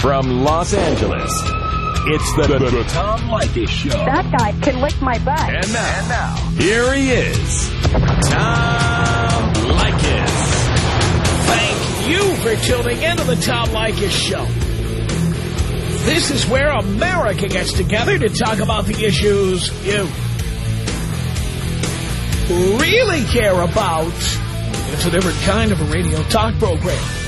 From Los Angeles, it's the, the, the Tom Leykis Show. That guy can lick my butt. And now, and now, here he is, Tom Leykis. Thank you for tuning in to the Tom Leykis Show. This is where America gets together to talk about the issues you really care about. It's a different kind of a radio talk program.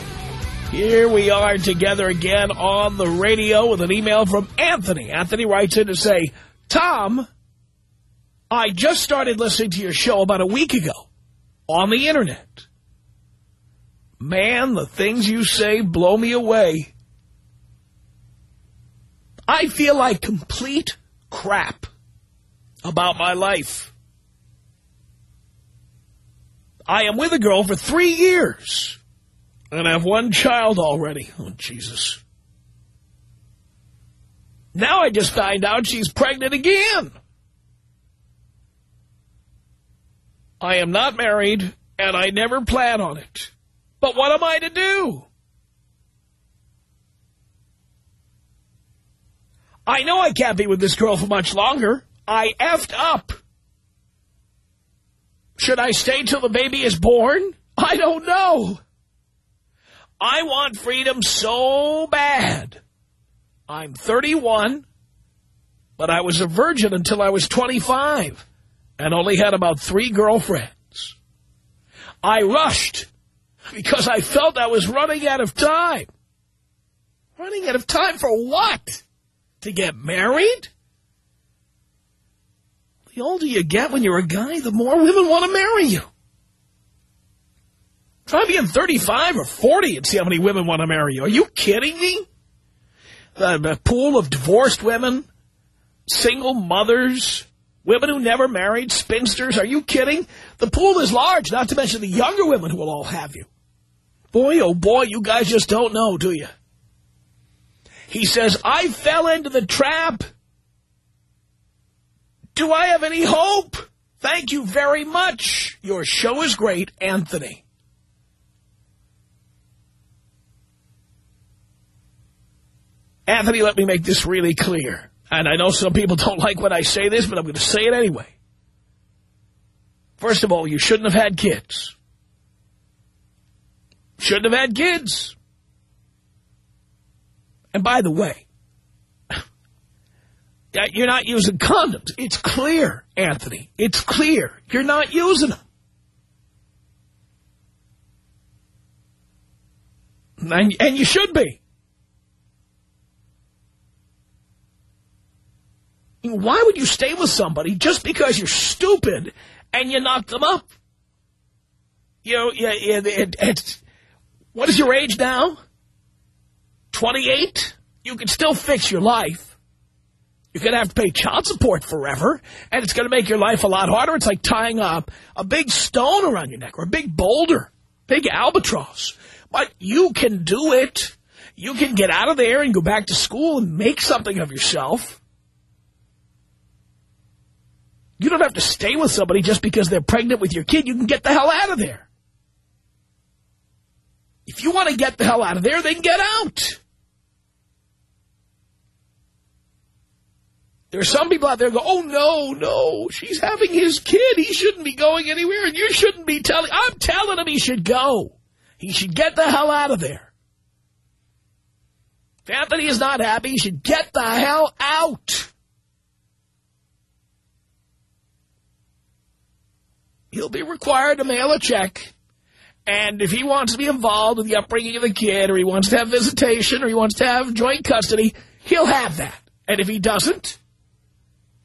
Here we are together again on the radio with an email from Anthony. Anthony writes in to say, Tom, I just started listening to your show about a week ago on the Internet. Man, the things you say blow me away. I feel like complete crap about my life. I am with a girl for three years. And I have one child already. Oh, Jesus. Now I just find out she's pregnant again. I am not married, and I never plan on it. But what am I to do? I know I can't be with this girl for much longer. I effed up. Should I stay till the baby is born? I don't know. I want freedom so bad. I'm 31, but I was a virgin until I was 25 and only had about three girlfriends. I rushed because I felt I was running out of time. Running out of time for what? To get married? The older you get when you're a guy, the more women want to marry you. Try being 35 or 40 and see how many women want to marry you. Are you kidding me? The, pool of divorced women, single mothers, women who never married, spinsters. Are you kidding? The pool is large, not to mention the younger women who will all have you. Boy, oh boy, you guys just don't know, do you? He says, I fell into the trap. Do I have any hope? Thank you very much. Your show is great, Anthony. Anthony, let me make this really clear. And I know some people don't like when I say this, but I'm going to say it anyway. First of all, you shouldn't have had kids. Shouldn't have had kids. And by the way, you're not using condoms. It's clear, Anthony. It's clear. You're not using them. And, and you should be. Why would you stay with somebody just because you're stupid and you knock them up? You know, yeah, it, it's, what is your age now? 28? You can still fix your life. You're going to have to pay child support forever, and it's going to make your life a lot harder. It's like tying up a big stone around your neck or a big boulder, big albatross. But you can do it. You can get out of there and go back to school and make something of yourself. You don't have to stay with somebody just because they're pregnant with your kid. You can get the hell out of there. If you want to get the hell out of there, then get out. There are some people out there who go, oh, no, no, she's having his kid. He shouldn't be going anywhere, and you shouldn't be telling. I'm telling him he should go. He should get the hell out of there. If Anthony is not happy, he should get the hell out. He'll be required to mail a check. And if he wants to be involved in the upbringing of the kid, or he wants to have visitation, or he wants to have joint custody, he'll have that. And if he doesn't,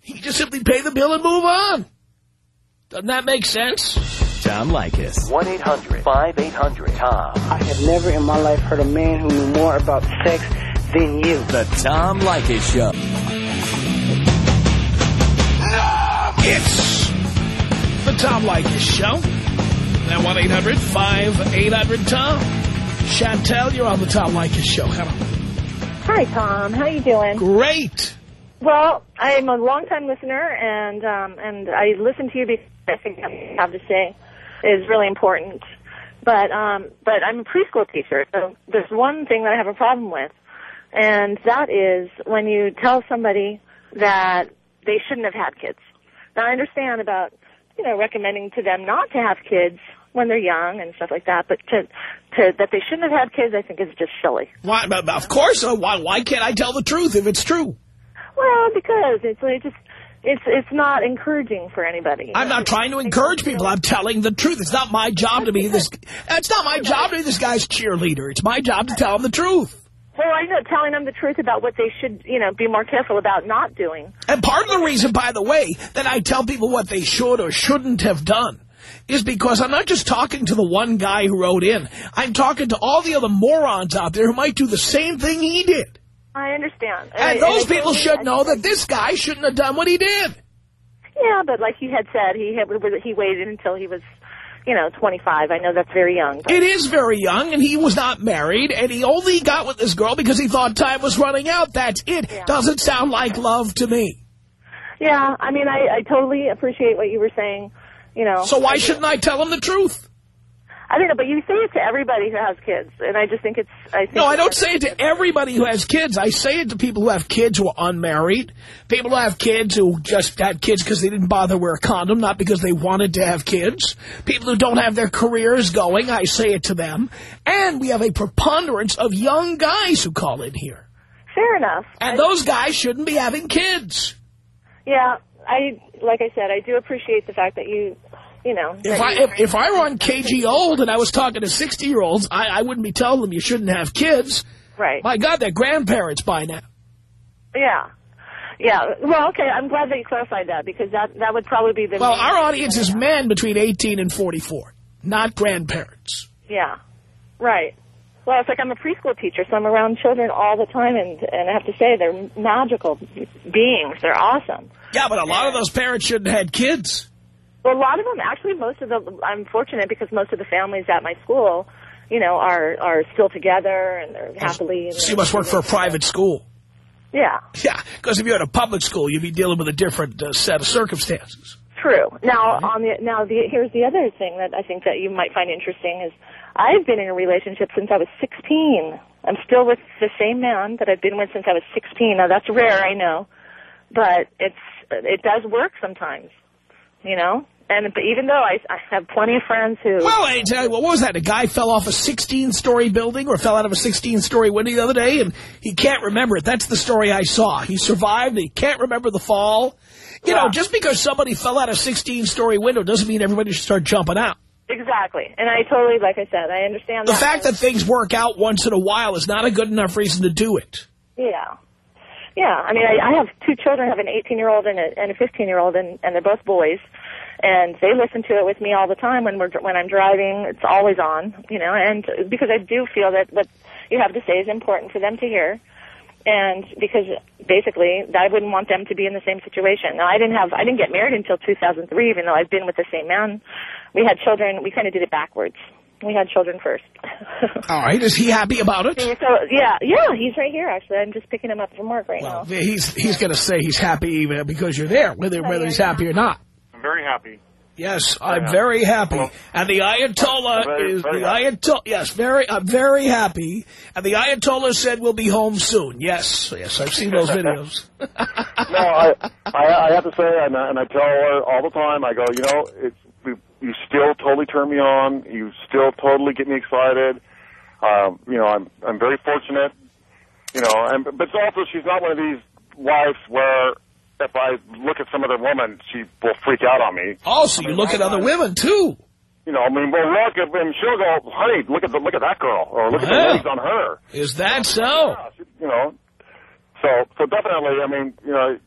he just simply pay the bill and move on. Doesn't that make sense? Tom Leykis. 1-800-5800-TOM. I have never in my life heard a man who knew more about sex than you. The Tom Leykis Show. It's the Tom Leykis Show. Now 1-800-5800-TOM. Chantel, you're on the Tom Leykis Show. Hello. Hi, Tom. How you doing? Great. Well, I'm a long-time listener, and um, and I listen to you because I think what you have to say is really important. But um, but I'm a preschool teacher, so there's one thing that I have a problem with, and that is when you tell somebody that they shouldn't have had kids. Now, I understand about you know recommending to them not to have kids when they're young and stuff like that, but to to that they shouldn't have had kids, I think is just silly. Why, of course, uh, why, why can't I tell the truth if it's true? Well, because it's like just it's it's not encouraging for anybody. I'm not trying to encourage people. I'm telling the truth. It's not my job to be this. It's not my job to be this guy's cheerleader. It's my job to tell him the truth. Well, I know telling them the truth about what they should, you know, be more careful about not doing. And part of the reason, by the way, that I tell people what they should or shouldn't have done is because I'm not just talking to the one guy who wrote in. I'm talking to all the other morons out there who might do the same thing he did. I understand. And, I, those I people should know that this guy shouldn't have done what he did. Yeah, but like you had said, he had, he waited until he was, you know, 25. I know that's very young. But It is very young, and he was not married, and he only got with this girl because he thought time was running out. That's it. Yeah. Doesn't sound like love to me. yeah, I mean, I, I totally appreciate what you were saying. You know. So why shouldn't I tell him the truth? I don't know, but you say it to everybody who has kids, and I just think it's. I think No, I don't say it to everybody who has kids. I say it to people who have kids who are unmarried, people who have kids who just had kids because they didn't bother to wear a condom, not because they wanted to have kids, people who don't have their careers going. I say it to them. And we have a preponderance of young guys who call in here. Fair enough. And I- those guys shouldn't be having kids. Yeah, I like I said, I do appreciate the fact that you, you know. If I if, if I were on KG Old and I was talking to 60-year-olds, I, I wouldn't be telling them you shouldn't have kids. right. My God, they're grandparents by now. Yeah. Yeah. Well, okay. I'm glad that you clarified that because that that would probably be the. Well, our audience is men between 18 and 44, not grandparents. Yeah. Right. Well, it's like I'm a preschool teacher, so I'm around children all the time, and and I have to say they're magical beings. They're awesome. Yeah, but a lot of those parents shouldn't have had kids. Well, a lot of them actually, most of the I'm fortunate because most of the families at my school, you know, are are still together and they're happily. So you must work for a private school. Yeah. Yeah, because if you're at a public school, you'd be dealing with a different uh, set of circumstances. True. Now, on the now the here's the other thing that I think that you might find interesting is I've been in a relationship since I was 16. I'm still with the same man that I've been with since I was 16. Now that's rare, I know, but it's it does work sometimes, you know. And but even though I, I have plenty of friends who Well, I tell you, what was that? A guy fell off a 16-story building or fell out of a 16-story window the other day, and he can't remember it. That's the story I saw. He survived. He can't remember the fall. You know, just because somebody fell out of a 16-story window doesn't mean everybody should start jumping out. exactly, and I totally like I said, I understand The that. fact that things work out once in a while is not a good enough reason to do it. Yeah. Yeah, I mean, I, I have two children. I have an 18-year-old and a, and a 15-year-old, and, and they're both boys. And they listen to it with me all the time when we're when I'm driving. It's always on, you know. And because I do feel that what you have to say is important for them to hear, and because basically I wouldn't want them to be in the same situation. Now I didn't have I didn't get married until 2003, even though I've been with the same man. We had children. We kind of did it backwards. We had children first. All right, is he happy about it? So yeah, yeah, he's right here. Actually, I'm just picking him up from work right Well, now. he's he's going to say he's happy even because you're there, whether whether he's happy or not. I'm very happy. Yes, I'm Yeah. very happy. Well, And the Ayatollah very, is very the happy. Ayatollah. Yes, very. I'm very happy. And the Ayatollah said we'll be home soon. Yes, yes, I've seen those videos. No, I, I I have to say, and I, and I tell her all the time. I go, you know, it's you, you still totally turn me on. You still totally get me excited. Um, you know, I'm I'm very fortunate. You know, and but it's also she's not one of these wives where if I look at some other woman, she will freak out on me. Oh, also, you look at other women too. You know, I mean, well, look, at, and she'll go, honey, look at the look at that girl, or look at the uh-huh. Yeah. legs on her. Is that so? Yeah, she- you know, so so definitely. I mean, you know,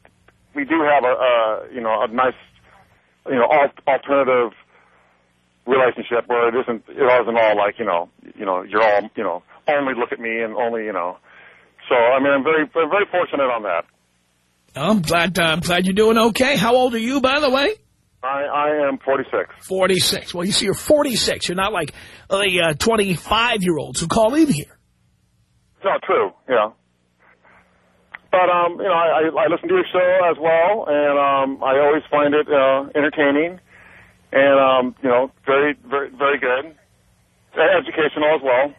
we do have a, a you know a nice you know al- alternative relationship where it isn't it isn't all like you know you know you're all you know only look at me and only you know. So I mean, I'm very I'm very fortunate on that. I'm glad, uh, I'm glad you're doing okay. How old are you, by the way? I, I am 46. 46. Well, you see, you're 46. You're not like the 25-year-olds who call in here. No, true, yeah. But, um, you know, I, I listen to your show as well, and um, I always find it uh, entertaining and, um, you know, very, very, very good. Educational as well.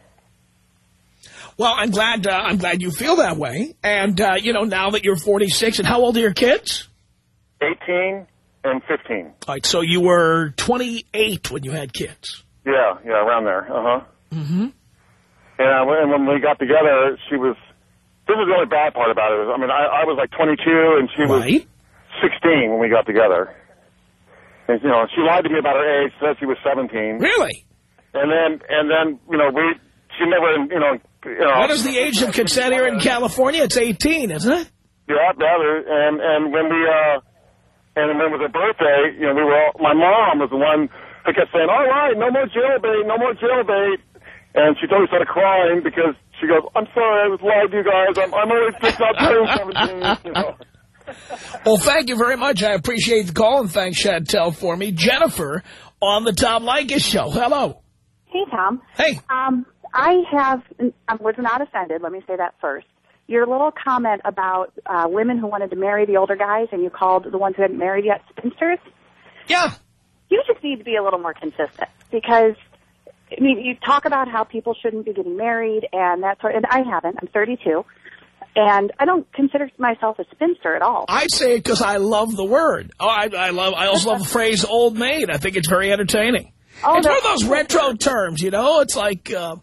Well, I'm glad uh, I'm glad you feel that way. And, uh, you know, now that you're 46, and how old are your kids? 18 and 15. All right, so you were 28 when you had kids. Yeah, yeah, around there. Uh-huh. Mm-hmm. And, when- and when we got together, she was, this is the only bad part about it. I mean, I, I was like 22 and she was Right? 16 when we got together. And, you know, she lied to me about her age, said she was 17. Really? And then, and then, you know, we, she never, you know, know. What is the age of consent here in California? It's 18, isn't it? Yeah, yeah, and, and when we, uh, and when it was her birthday, you know, we were all, my mom was the one who kept saying, all right, no more jailbait, no more jailbait. And she totally started crying because she goes, I'm sorry, I was lying to you guys. I'm, I'm only just not turning 17, you know. Well, thank you very much. I appreciate the call, and thanks, Chantel, for me. Jennifer on the Tom Leykis show. Hello. Hey, Tom. Hey. Um, I have, I was not offended, let me say that first. Your little comment about uh, women who wanted to marry the older guys and you called the ones who hadn't married yet spinsters, Yeah. you just need to be a little more consistent because, I mean, you talk about how people shouldn't be getting married and that sort, and I haven't. I'm 32. And I don't consider myself a spinster at all. I say it because I love the word. Oh, I, I love. I also love the phrase "old maid." I think it's very entertaining. Oh, it's one of those retro terms, you know. It's like uh,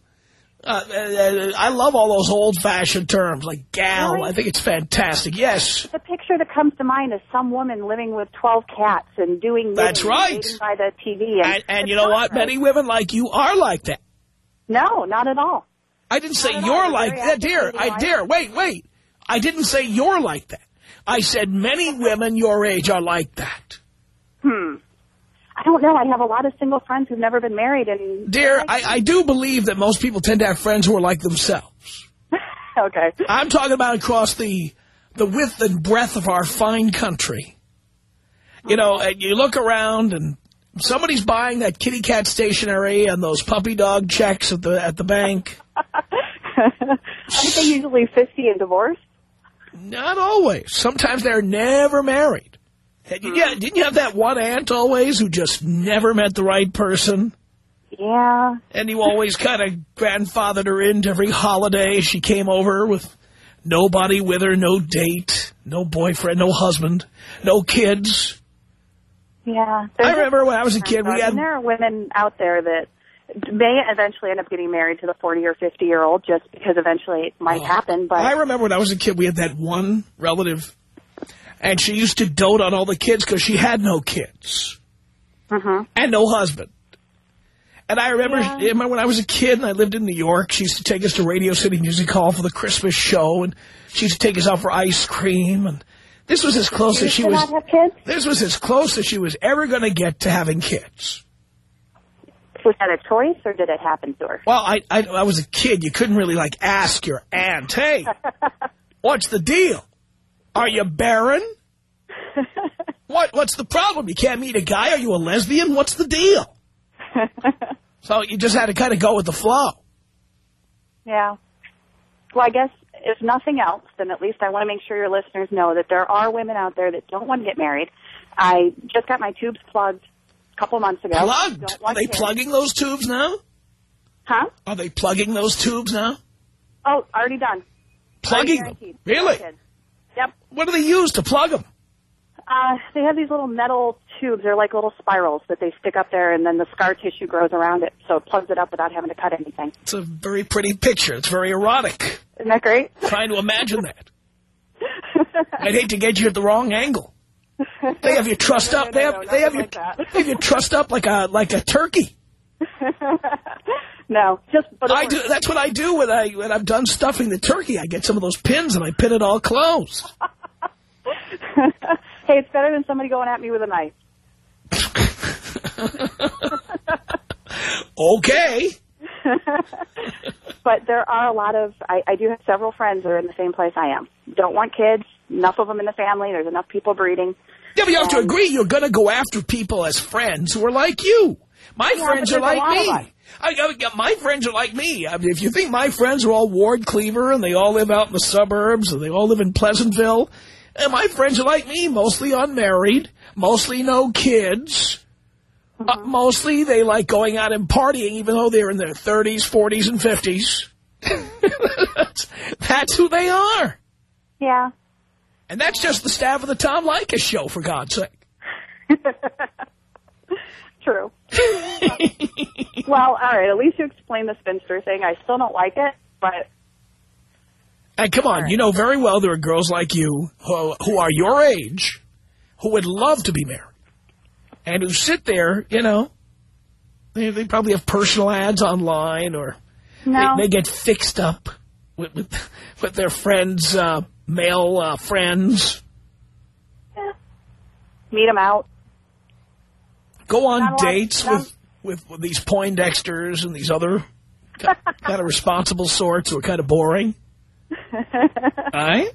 uh, uh, I love all those old-fashioned terms, like gal. Really? I think it's fantastic. Yes, The picture that comes to mind is some woman living with 12 cats and doing That's right. by the TV. And, and, and you know what? right. Many women like you are like that. No, not at all. I didn't say Not at you're all. like that, dear. I dear. Wait, wait. I didn't say you're like that. I said many women your age are like that. Hmm. I don't know. I have a lot of single friends who've never been married, and Dear, I, I do believe that most people tend to have friends who are like themselves. okay. I'm talking about across the the width and breadth of our fine country. You know, and you look around and somebody's buying that kitty cat stationery and those puppy dog checks at the at the bank. Aren't they usually 50 and divorced? Not always. Sometimes they're never married. Didn't you, didn't you have that one aunt always who just never met the right person? Yeah. And you always kind of grandfathered her into every holiday. She came over with nobody with her, no date, no boyfriend, no husband, no kids. Yeah. I remember when I was a kid, we And had... there are women out there that may eventually end up getting married to the 40 or 50 year old just because eventually it might oh, happen. But I remember when I was a kid, we had that one relative, and she used to dote on all the kids because she had no kids Mhm. and no husband. And I remember, Yeah. I remember when I was a kid and I lived in New York, she used to take us to Radio City Music Hall for the Christmas show, and she used to take us out for ice cream, and this was as close as she was. not have kids. This was as close as she was ever going to get to having kids. Was that a choice or did it happen to her? Well, I, I, I was a kid. You couldn't really, like, ask your aunt, hey, what's the deal? Are you barren? What What's the problem? You can't meet a guy? Are you a lesbian? What's the deal? So you just had to kind of go with the flow. Yeah. Well, I guess if nothing else, then at least I want to make sure your listeners know that there are women out there that don't want to get married. I just got my tubes plugged a couple months ago. Plugged? Are they kids. plugging those tubes now? Huh? Are they plugging those tubes now? Oh, already done. Plugging Already them? Really? Kids. Yep. What do they use to plug them? Uh, they have these little metal tubes. They're like little spirals that they stick up there, and then the scar tissue grows around it, so it plugs it up without having to cut anything. It's a very pretty picture. It's very erotic. Isn't that great? Trying to imagine that. I'd hate to get you at the wrong angle. They have you trussed No, up. no, They have no, they have you like they have you trussed up like a like a turkey. No, just but I do. That's what I do when I when I'm done stuffing the turkey. I get some of those pins and I pin it all closed. hey, it's better than somebody going at me with a knife. Okay. but there are a lot of I, I do have several friends that are in the same place I am. Don't want kids, enough of them in the family. There's enough people breeding. Yeah, but you have to Um, agree you're going to go after people as friends who are like you. My Yeah, friends are like me. I, I, my friends are like me. I mean, if you think my friends are all Ward Cleaver and they all live out in the suburbs and they all live in Pleasantville, and my friends are like me, mostly unmarried, mostly no kids. Uh, mostly they like going out and partying even though they're in their 30s, 40s, and 50s. that's, that's who they are. Yeah. And that's just the staff of the Tom Leykis show, for God's sake. True. well, all right. At least you explained the spinster thing. I still don't like it, but And come on, you know very well there are girls like you who, who are your age who would love to be married. And who sit there, you know, they, they probably have personal ads online or no. they, they get fixed up with, with, with their friends, uh, male uh, friends. Meet them out. Go on Not a lot- dates with, with, with these Poindexters and these other kind of responsible sorts who are kind of boring. All right?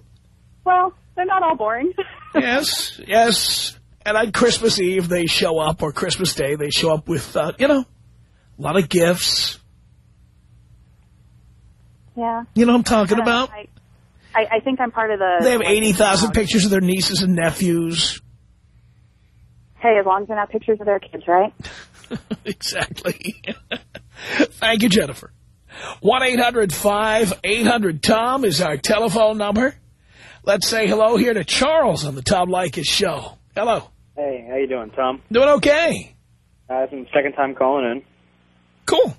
well, they're not all boring. Yes, yes. And on Christmas Eve, they show up, or Christmas Day, they show up with, uh, you know, a lot of gifts. yeah. You know what I'm talking I about? I, I, think I'm part of the. They have like, 80,000 pictures of their nieces and nephews. Hey, as long as they're not pictures of their kids, right? exactly. Thank you, Jennifer. 1-800-5800-TOM is our telephone number. Let's say hello here to Charles on the Tom Leykis show. Hello. Hey, how you doing, Tom? Doing okay. Uh, it's my second time calling in, Cool.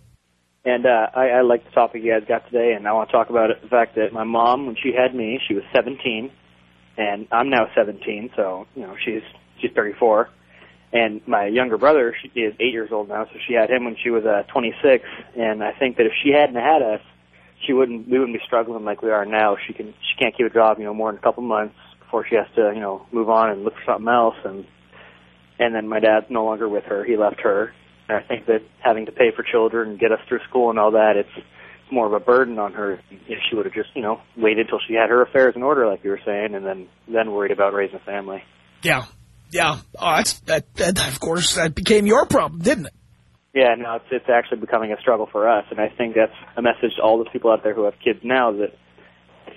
and uh, I, I like the topic you guys got today, and I want to talk about it, the fact that my mom, when she had me, she was 17, and I'm now 17, so you know she's she's 34, and my younger brother she is eight years old now, so she had him when she was uh, 26, and I think that if she hadn't had us, she wouldn't we wouldn't be struggling like we are now. She can she can't keep a job, you know, more than a couple months before she has to you know move on and look for something else, and and then my dad's no longer with her. He left her. And I think that having to pay for children and get us through school and all that, it's, it's more of a burden on her if she would have just, you know, waited till she had her affairs in order, like you were saying, and then then worried about raising a family. Yeah. Yeah. Oh, that's, that, that, of course, that became your problem, didn't it? Yeah, no, it's it's actually becoming a struggle for us, and I think that's a message to all the people out there who have kids now that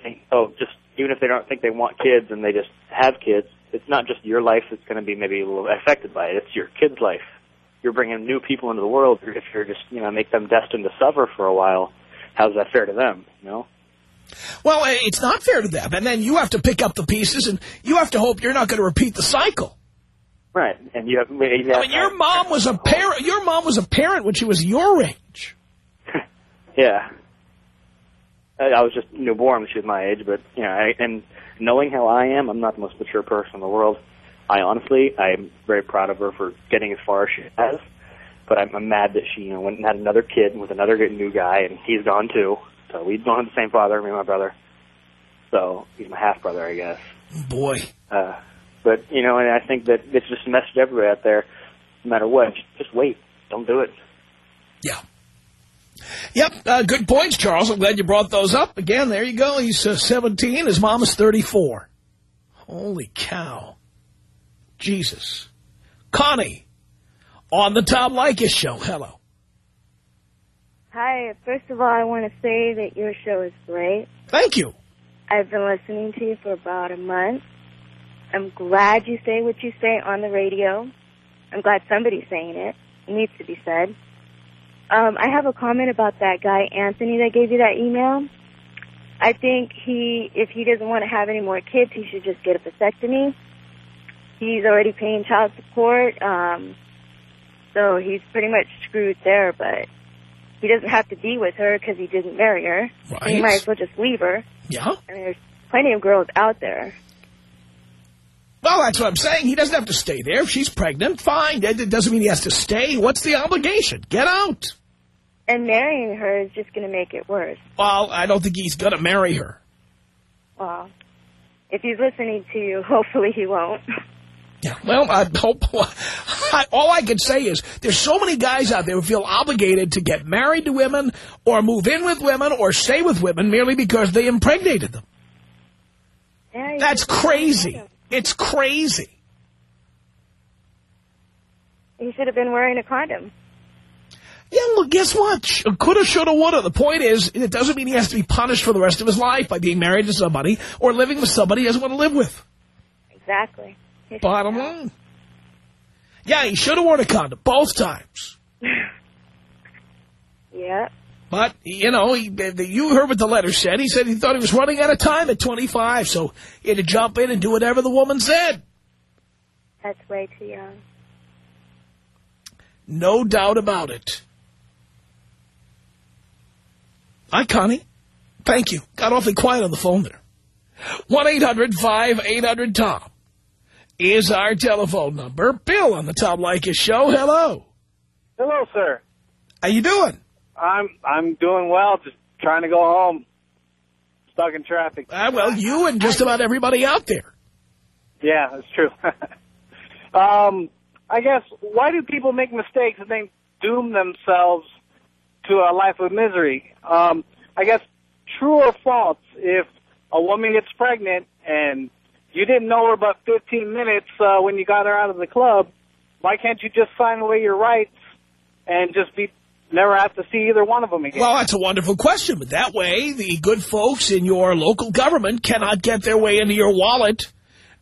think, oh, just even if they don't think they want kids and they just have kids, it's not just your life that's going to be maybe a little affected by it. It's your kid's life. You're bringing new people into the world. If you're just, you know, make them destined to suffer for a while, how's that fair to them? You know? Well, eh, it's not fair to them. And then you have to pick up the pieces, and you have to hope you're not going to repeat the cycle. Right. And you have. You have I mean, your mom was a parent. Your mom was a parent when she was your age. Yeah. I, I was just newborn when she was my age, but you know, I, and knowing how I am, I'm not the most mature person in the world. I honestly, I'm very proud of her for getting as far as she has. But I'm, I'm mad that she, you know, went and had another kid with another good new guy, and he's gone too. So we don't have the same father, me and my brother. So he's my half brother, I guess. Boy. Uh, but you know, and I think that it's just a message to everybody out there. No matter what, just, just wait. Don't do it. Yeah. Yep, uh, good points, Charles. I'm glad you brought those up. Again, there you go. He's uh, 17. His mom is 34. Holy cow. Jesus. Connie, on the Tom Leykis show. Hello. Hi. First of all, I want to say that your show is great. Thank you. I've been listening to you for about a month. I'm glad you say what you say on the radio. I'm glad somebody's saying it. It needs to be said. Um, I have a comment about that guy, Anthony, that gave you that email. I think he, if he doesn't want to have any more kids, he should just get a vasectomy. He's already paying child support, um, so he's pretty much screwed there, but he doesn't have to be with her because he didn't marry her. Right. He might as well just leave her. Yeah? I mean, there's plenty of girls out there. Well, that's what I'm saying. He doesn't have to stay there. If she's pregnant, fine. It doesn't mean he has to stay. What's the obligation? Get out. And marrying her is just going to make it worse. Well, I don't think he's going to marry her. Well, if he's listening to you, hopefully he won't. Yeah, well, I hope. I, all I can say is there's so many guys out there who feel obligated to get married to women or move in with women or stay with women merely because they impregnated them. Yeah, That's crazy. It's crazy. He should have been wearing a condom. Yeah, well, guess what? Coulda, shoulda, woulda. The point is, it doesn't mean he has to be punished for the rest of his life by being married to somebody or living with somebody he doesn't want to live with. Exactly. Bottom line. Yeah, he should have worn a condom both times. Yeah. But, you know, he, you heard what the letter said. He said he thought he was running out of time at 25, so he had to jump in and do whatever the woman said. That's way too young. No doubt about it. Hi, Connie. Thank you. Got awfully quiet on the phone there. 1-800-5800-TOM is our telephone number. Bill on the Tom Leykis show. Hello. Hello, sir. How you doing? I'm I'm doing well. Just trying to go home. Stuck in traffic. Ah, well, you and just about everybody out there. Yeah, that's true. um, I guess why do people make mistakes and then doom themselves to a life of misery? Um, I guess true or false, if a woman gets pregnant and you didn't know her about 15 minutes uh, when you got her out of the club, why can't you just sign away your rights and just be never have to see either one of them again? Well, that's a wonderful question, but that way the good folks in your local government cannot get their way into your wallet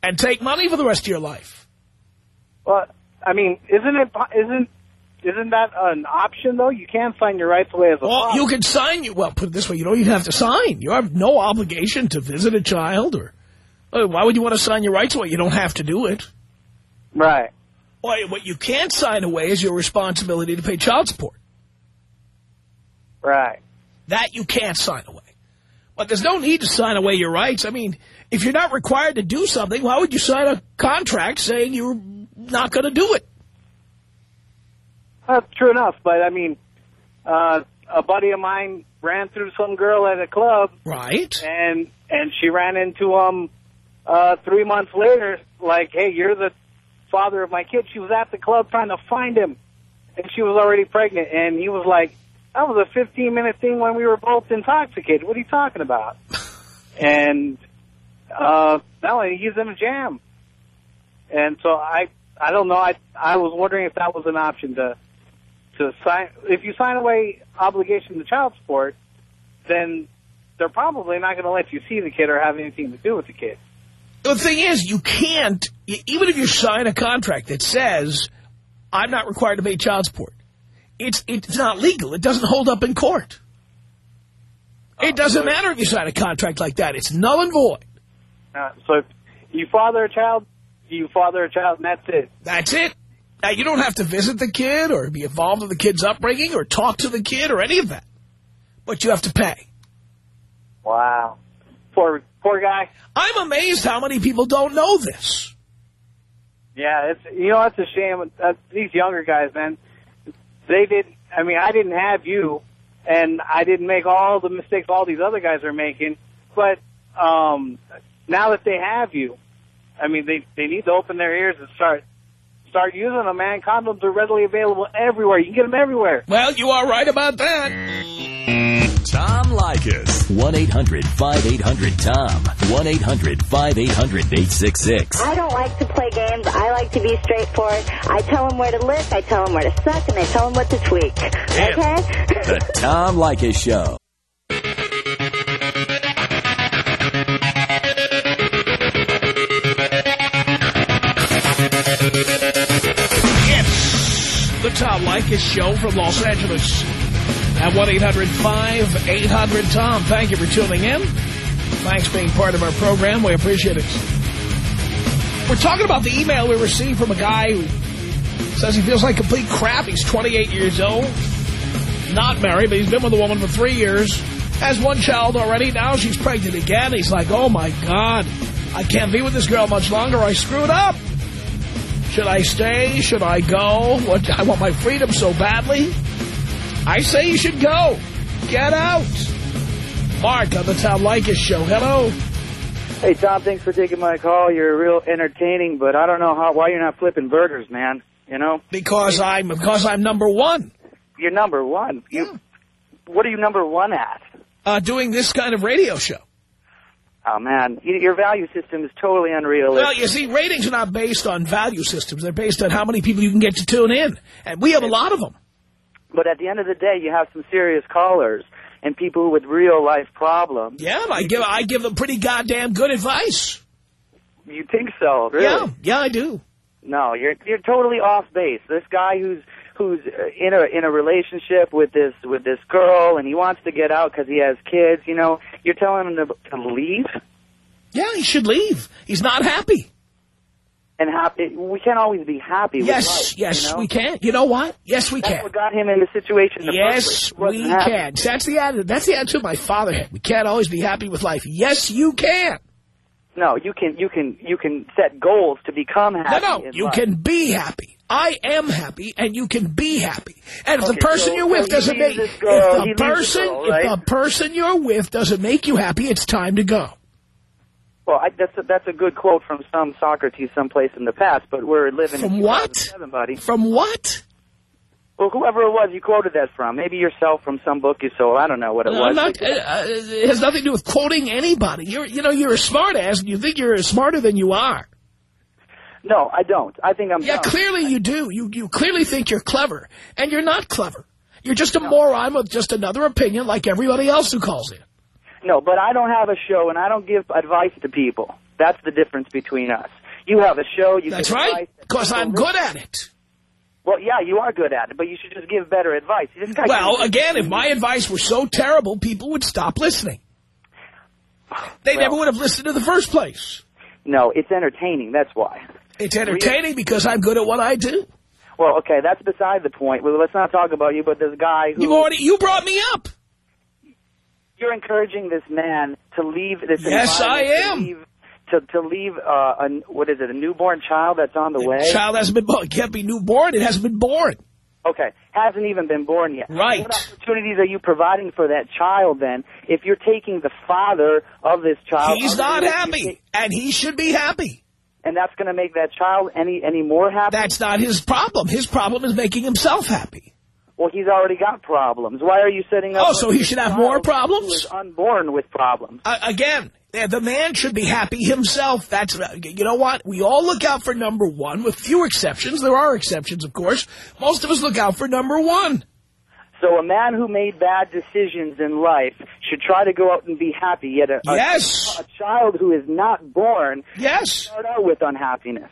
and take money for the rest of your life. Well, I mean, isn't it isn't isn't that an option though? You can sign your rights away as a Well, father. you can sign, you. well, put it this way, you don't even have to sign. You have no obligation to visit a child or, uh, why would you want to sign your rights away? You don't have to do it. Right. Well, what you can't sign away is your responsibility to pay child support. Right. That you can't sign away. But there's no need to sign away your rights. I mean, if you're not required to do something, why would you sign a contract saying you're not going to do it? That's true enough, but I mean, uh, a buddy of mine ran through some girl at a club, Right. and and she ran into him uh, three months later. Like, hey, you're the father of my kid. She was at the club trying to find him, and she was already pregnant. And he was like, "That was a 15 minute thing when we were both intoxicated. What are you talking about?" and uh, now he's in a jam. And so I, I don't know. I, I was wondering if that was an option to, to sign. If you sign away obligation to child support, then they're probably not going to let you see the kid or have anything to do with the kid. The thing is, you can't, even if you sign a contract that says, I'm not required to pay child support, it's, it's not legal. It doesn't hold up in court. It doesn't matter if you sign a contract like that. It's null and void. Uh, so if you father a child, you father a child, and that's it. That's it. Now, you don't have to visit the kid or be involved in the kid's upbringing or talk to the kid or any of that. But you have to pay. Wow. Poor, poor guy. I'm amazed how many people don't know this. Yeah, it's you know it's a shame. Uh, these younger guys, man, they did. I mean, I didn't have you, and I didn't make all the mistakes all these other guys are making. But um, now that they have you, I mean, they they need to open their ears and start start using them. Man, condoms are readily available everywhere. You can get them everywhere. Well, you are right about that. Tom Leykis. 1-800-5800-TOM. 1-800-5800-866. I don't like to play games. I like to be straightforward. I tell them where to lick, I tell them where to suck, and I tell them what to tweak. Okay? The Tom Leykis Show. It's the Tom Leykis Show from Los Angeles. At 1-800-5800-TOM. Thank you for tuning in. Thanks for being part of our program. We appreciate it. We're talking about the email we received from a guy who says he feels like complete crap. He's 28 years old. Not married, but he's been with a woman for three years. Has one child already. Now she's pregnant again. He's like, oh, my God. I can't be with this girl much longer. I screwed up. Should I stay? Should I go? What? I want my freedom so badly. I say you should go. Get out. Mark on the Tom Leykis show. Hello. Hey, Tom, thanks for taking my call. You're real entertaining, but I don't know how why you're not flipping burgers, man. You know? Because I'm because I'm number one. You're number one. You, What are you number one at? Uh, doing this kind of radio show. Oh, man. Your value system is totally unrealistic. Well, you see, ratings are not based on value systems. They're based on how many people you can get to tune in. And we have a lot of them. But at the end of the day, you have some serious callers and people with real life problems. Yeah, I give I give them pretty goddamn good advice. You think so, really? Yeah, yeah, I do. No, you're you're totally off base. This guy who's who's uh, in a in a relationship with this with this girl and he wants to get out because he has kids. You know, you're telling him to, to leave Yeah, he should leave. He's not happy. And happy. We can't always be happy. with Yes, life, yes, you know? we can. You know what? Yes, we That's can. what got him in the situation. The Yes, first place. He we happy. can. That's the attitude. That's the attitude my father had. We can't always be happy with life. Yes, you can. No, you can you can you can set goals to become happy. no, in you life. can be happy. I am happy, and you can be happy. And if the person so- you're with so doesn't make, girl, if the person, girl, if the person you're with doesn't make you happy, it's time to go. Well, I, that's a, that's a good quote from some Socrates someplace in the past, but we're living From in what? buddy. From what? Well, whoever it was you quoted that from, maybe yourself from some book you sold. I don't know what it No, was. Not, uh, uh, it has nothing to do with quoting anybody. You're, you know, you're a smart ass, and you think you're smarter than you are. No, I don't. I think I'm. Yeah, dumb. clearly you do. You you clearly think you're clever, and you're not clever. You're just a moron with just another opinion like everybody else who calls in. No, but I don't have a show and I don't give advice to people. That's the difference between us. You have a show. You That's right, because I'm good at it. Well, yeah, you are good at it, but you should just give better advice. Well, again, if my advice were so terrible, people would stop listening. They Well- never would have listened in the first place. no, it's entertaining. That's why. It's entertaining because I'm good at what I do. Well, okay, that's beside the point. Well, let's not talk about you, but this guy who You've already you brought me up. You're encouraging this man to leave this. Yes, I environment, to am. leave- To to leave uh, a what is it? A newborn child that's on the way. Child hasn't been born. It can't be newborn. It hasn't been born. Okay, hasn't even been born yet. Right. What opportunities are you providing for that child then? If you're taking the father of this child, He's not happy, and he should be happy. and that's going to make that child any any more happy. That's not his problem. His problem is making himself happy. Well, he's already got problems. Why are you setting up? Oh, so he should have more problems? Unborn with problems. Uh, again, the man should be happy himself. That's uh, you know what? We all look out for number one, with few exceptions. There are exceptions, of course. Most of us look out for number one. So a man who made bad decisions in life should try to go out and be happy. Yet a, a- a, child who is not born Yes. start out with unhappiness.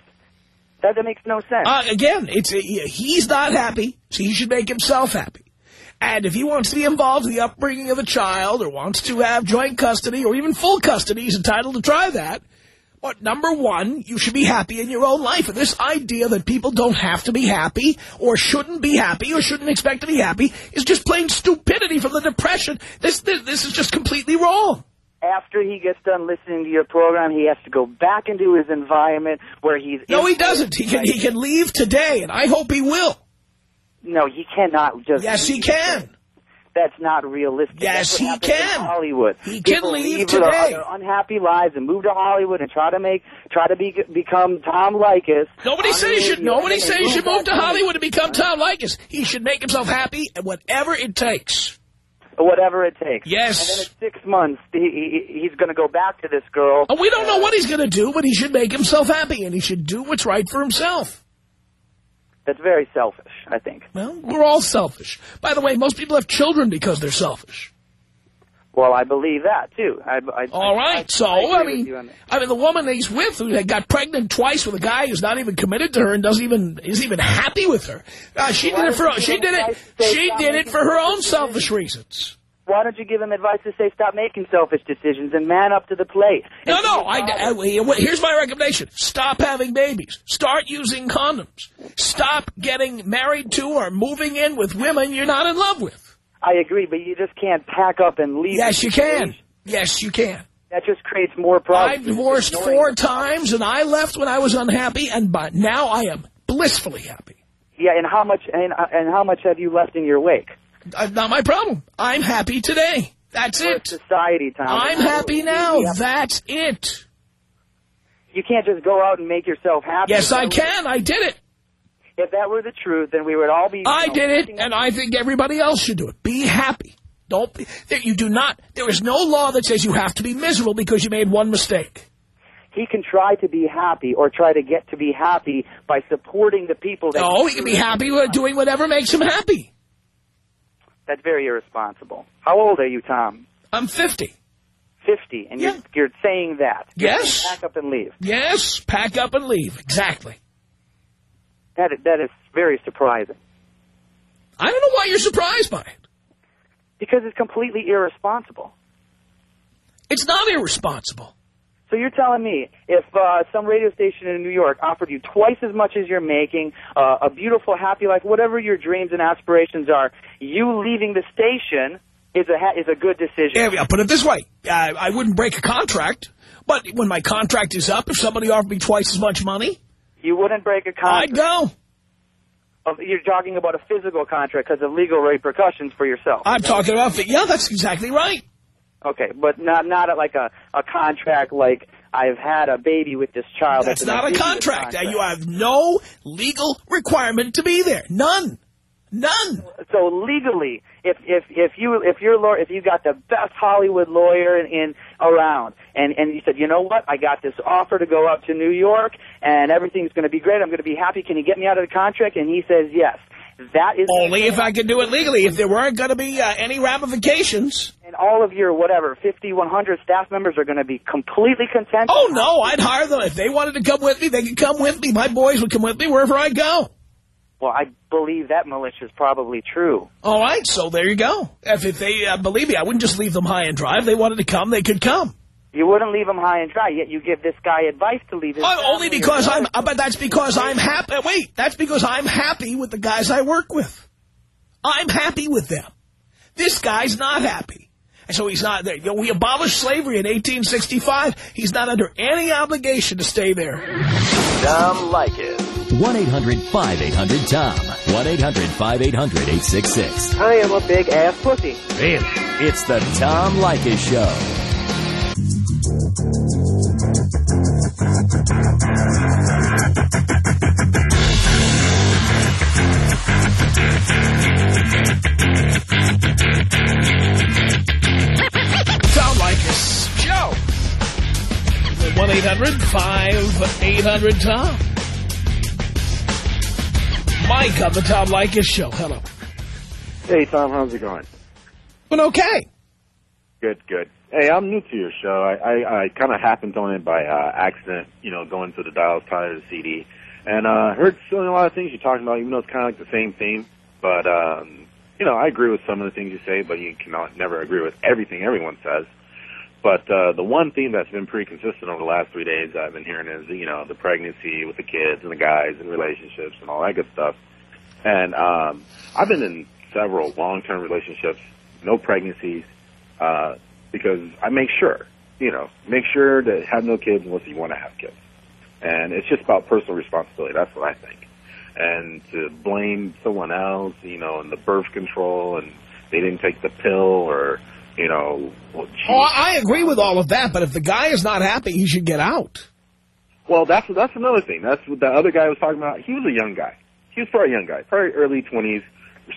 That, that makes no sense. Uh, again, it's uh, he's not happy, so he should make himself happy. And if he wants to be involved in the upbringing of a child or wants to have joint custody or even full custody, he's entitled to try that. But number one, you should be happy in your own life. And this idea that people don't have to be happy or shouldn't be happy or shouldn't expect to be happy is just plain stupidity from the Depression. This, this, this is just completely wrong. After he gets done listening to your program, he has to go back into his environment where he's. No, he doesn't. He can, he can leave today, and I hope he will. No, he cannot just. Yes, he can. That's not realistic. Yes, he can. Hollywood. He can leave leave today. Their unhappy lives and move to Hollywood and try to make, try to be, become Tom Leykis. Nobody said he should. Nobody and said he should move to Hollywood to become Tom Leykis. He should make himself happy and whatever it takes. Whatever it takes. Yes. And then in six months, he, he, he's going to go back to this girl. And we don't know what he's going to do, but he should make himself happy and he should do what's right for himself. That's very selfish, I think. Well, we're all selfish. By the way, most people have children because they're selfish. Well, I believe that too. I, I, All I- so I mean, you on that. I mean, the woman he's with who got pregnant twice with a guy who's not even committed to her and doesn't even isn't even happy with her. Uh, she did it for she did it advice to say she did it for her own selfish reasons. Why don't you give him advice to say stop making selfish decisions and man up to the plate? No, no. I? I- here's my recommendation: stop having babies. Start using condoms. Stop getting married to or moving in with women you're not in love with. I agree, but you just can't pack up and leave. Yes, you can. Yes, you can. That just creates more problems. I've divorced four times, and I left when I was unhappy, and but now I am blissfully happy. Yeah, and how much and and how much have you left in your wake? Uh, not my problem. I'm happy today. That's it. Society, Tom. I'm happy now. That's it. You can't just go out and make yourself happy. Yes, I can. I did it. If that were the truth, then we would all be. I know, did it, and I think everybody else should do it. Be happy. Don't be, you do not, there is no law that says you have to be miserable because you made one mistake. He can try to be happy or try to get to be happy by supporting the people that... No, he can be happy with doing whatever makes him happy. That's very irresponsible. How old are you, Tom? I'm 50. 50, and you're, you're saying that. Yes. Pack up and leave. Yes, pack up and leave. Exactly. That is, that is very surprising. I don't know why you're surprised by it. Because it's completely irresponsible. It's not irresponsible. So you're telling me if uh, some radio station in New York offered you twice as much as you're making, uh, a beautiful, happy life, whatever your dreams and aspirations are, you leaving the station is a ha is a good decision. Yeah, I'll put it this way. I, I wouldn't break a contract, but when my contract is up, if somebody offered me twice as much money, You wouldn't break a contract. I'd go. Oh, you're talking about a physical contract because of legal repercussions for yourself. I'm talking about, yeah, that's exactly right. Okay, but not not a, like a a contract like I've had a baby with this child. That's an not a ambiguous contract. You have no legal requirement to be there. None. None. So legally, if if if you if your lawyer if you got the best Hollywood lawyer in, in around, and and you said, you know what, I got this offer to go up to New York, and everything's going to be great. I'm going to be happy. Can you get me out of the contract? And he says yes. That is Only if I could do it legally. If there weren't going to be uh, any ramifications. and all of your whatever 50, 100 staff members are going to be completely content. Oh, no, I'd hire them. If they wanted to come with me, they could come with me. My boys would come with me wherever I go. Well, I believe that militia is probably true. All right, so there you go. If, if they, uh, believe me, I wouldn't just leave them high and dry. If they wanted to come, they could come. You wouldn't leave them high and dry, yet you give this guy advice to leave his Oh, only because I'm, uh, but that's because I'm happy. Wait, that's because I'm happy with the guys I work with. I'm happy with them. This guy's not happy. And so he's not there. You know, we abolished slavery in 1865. He's not under any obligation to stay there. Tom Leykis. 1-800-5800-TOM. 1-800-5800-866. I am a big ass pussy. Really? It's the Tom Leykis Show. Tom Leykis Show. 1-800-5800-TOM. Mike on the Tom Leykis Show. Hello. Hey, Tom, how's it going? But okay. Good, good. Hey, I'm new to your show. I, I, I kind of happened on it by uh, accident, you know, going to the dials tied to the CD. And uh, heard a lot of things you're talking about, even though it's kind of like the same theme. But, um, you know, I agree with some of the things you say, but you cannot never agree with everything everyone says. But uh, the one theme that's been pretty consistent over the last three days I've been hearing is, you know, the pregnancy with the kids and the guys and relationships and all that good stuff. And um, I've been in several long-term relationships, no pregnancies, uh, because I make sure, you know, make sure to have no kids unless you want to have kids. And it's just about personal responsibility. That's what I think. And to blame someone else, you know, and the birth control and they didn't take the pill or, you know, well, Oh, I agree with all of that, but if the guy is not happy, he should get out. Well, that's that's another thing. That's what the other guy was talking about. He was a young guy. He was probably a young guy, probably early twenties.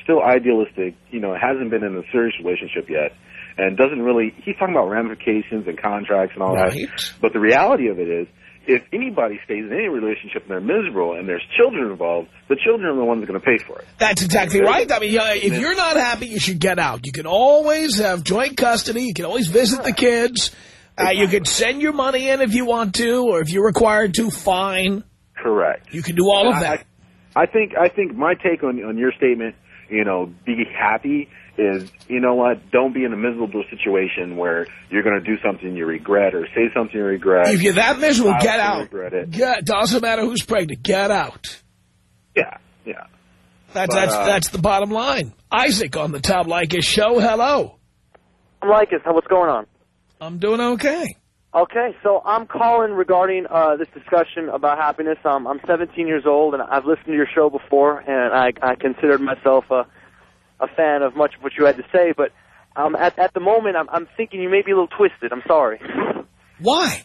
Still idealistic. You know, hasn't been in a serious relationship yet, and doesn't really. He's talking about ramifications and contracts and all Right. that. But the reality of it is, if anybody stays in any relationship and they're miserable and there's children involved, the children are the ones going to pay for it. That's exactly right. I mean, if you're not happy, you should get out. You can always have joint custody. You can always visit the kids. Uh, you can send your money in if you want to, or if you're required to, fine. Correct. You can do all of I- that. I think I think my take on on your statement, you know, be happy is, you know what, don't be in a miserable situation where you're going to do something you regret or say something you regret. If you're that miserable, I get also out. Regret it. Get, doesn't matter who's pregnant. Get out. Yeah, yeah. That's But, that's uh, that's the bottom line. Isaac on the Tom Leykis show. Hello. I'm Leykis. How what's going on? I'm doing okay. Okay, so I'm calling regarding uh, this discussion about happiness. Um, I'm 17 years old, and I've listened to your show before, and I, I considered myself a, a fan of much of what you had to say. But um, at, at the moment, I'm, I'm thinking you may be a little twisted. I'm sorry. Why?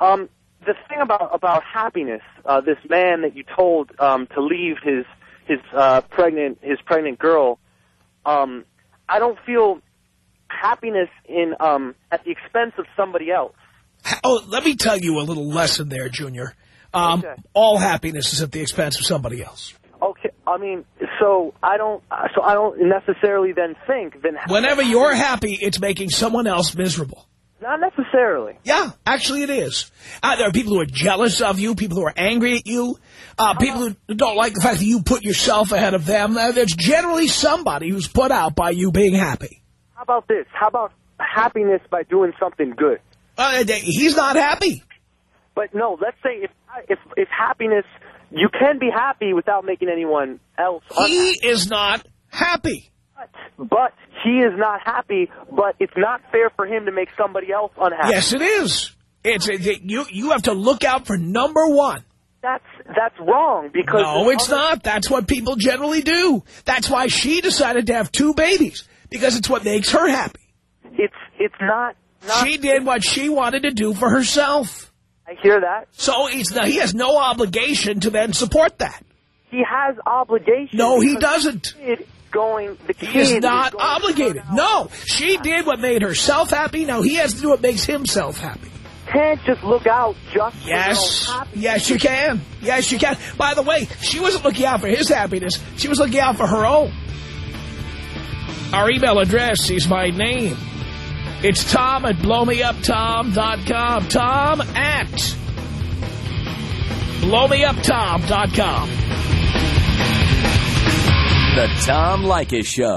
Um, the thing about about happiness, uh, this man that you told um, to leave his his uh, pregnant his pregnant girl, um, I don't feel happiness in um at the expense of somebody else. Oh, let me tell you a little lesson there, Junior. Um, All happiness is at the expense of somebody else. Okay, I mean, so I don't, so I don't necessarily then think then. Whenever you're happy, it's making someone else miserable. Not necessarily. Yeah, actually it is. Uh, there are people who are jealous of you, people who are angry at you, uh, people who don't like the fact that you put yourself ahead of them. Uh, there's generally somebody who's put out by you being happy. How about this? How about happiness by doing something good? Uh, he's not happy. But no, let's say if if if happiness, you can be happy without making anyone else. He is not happy. But he is not happy. But it's not fair for him to make somebody else unhappy. Yes, it is. It's it, you. You have to look out for number one. That's that's wrong because No, it's not. That's what people generally do. That's why she decided to have two babies because it's what makes her happy. It's it's not. she did what she wanted to do for herself. I hear that. So he's he has no obligation to then support that. He has obligation. No, he doesn't. going. The kid He is not going- obligated. No, she did what made herself happy. Now he has to do what makes himself happy. Can't just look out just for Yes, your own happiness. yes, you can. Yes, you can. By the way, she wasn't looking out for his happiness. She was looking out for her own. Our email address is my name. It's Tom at blowmeuptom.com. Tom at blowmeuptom.com. The Tom Leykis Show.